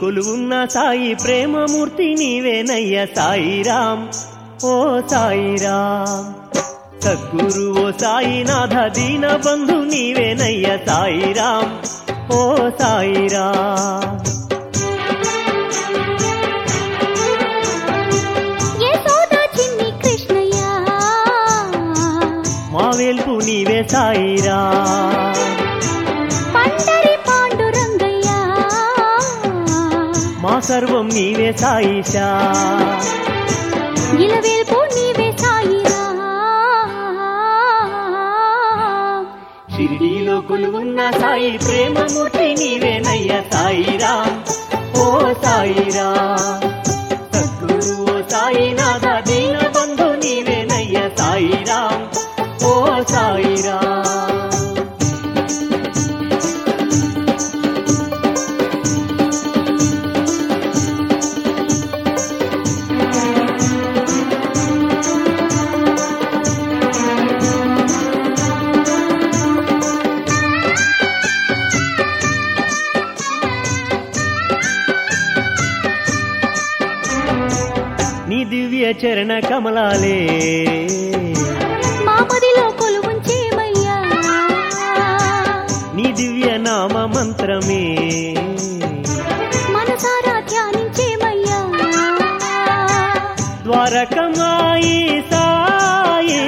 కొలువున్న సాయి ప్రేమమూర్తి నీవేనయ్య సాయిరాం. ఓ సాయిరాం. సద్గురు ఓ సాయినాథ దీన బంధు నీవేనయ్య సాయిరాం. ఓ సాయిరాం. మా వేల్పు నీవే సాయిరాం. సర్వం నీవే సాయిషా. ఇలవేల్పు నీవే సాయిరా. షిరిడీలో కొలువున్న సాయి ప్రేమమూర్తి నీవేనయ్య సాయిరాం. ఓ సాయిరాం. దివ్య చరణ కమలాలే. మా మదిలో కొలువుంచేమయ్యా నీ దివ్య నామ మంత్రమే. మనసారా ధ్యానించేమయ్యా ద్వారకమాయి సాయి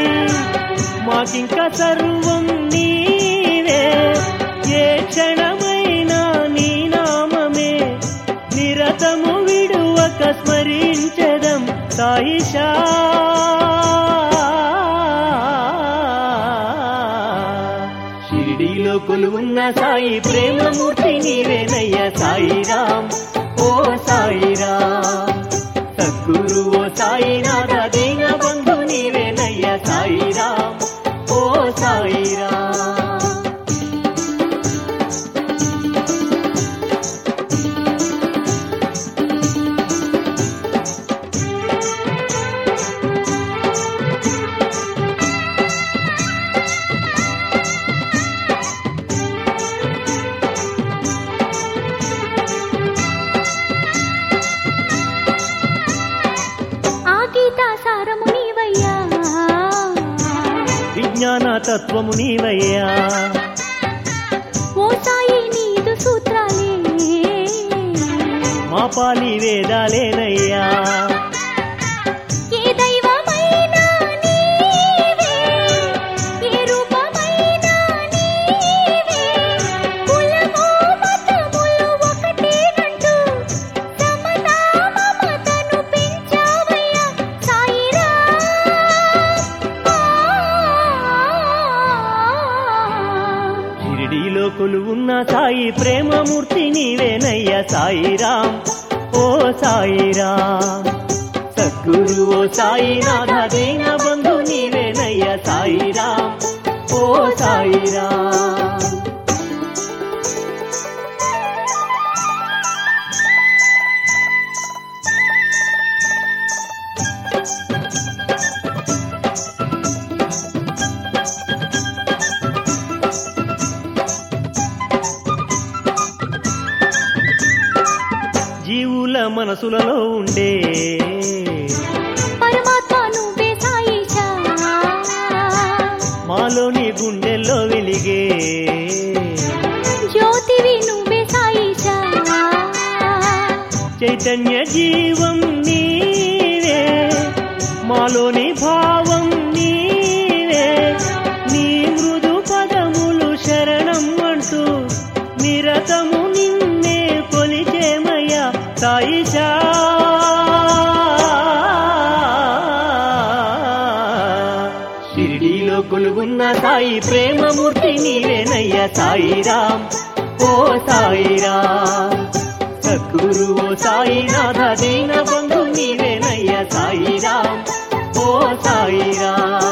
మాకింక సర్వం నీవే. ఏ క్షణమైనా సాయిషా షిరిడీలో కొలువున్న సాయి ప్రేమమూర్తి నీవేనయ్య సాయిరాం ఓ సాయిరాం సద్గురు ఓ సాయినాథ తత్వము నీవయ్యా. ఓ సాయి నీదు సూత్రాలే. మా పాలి సాయి ప్రేమమూర్తి నీవేనయ్య సాయిరాం ఓ సాయిరాం సద్గురు ఓ సాయినాథ దీన బంధు నీ మనసులలో ఉండే. మాలోని గుండెల్లో వెలిగే. జ్యోతివి నువ్వే సాయిషా చైతన్య జీవం నీవే మాలోని భావం నీవే. నీ మృదు పదములు శరణం అంటూ నిరతము షిరిడీలో కొలుగున్న సాయి ప్రేమమూర్తి నీవేనయ్య సాయిరాం ఓ సాయిరాం సద్గురు ఓ సాయినాథ దీన బంధు నీవేనయ్య సాయిరాం ఓ సాయిరాం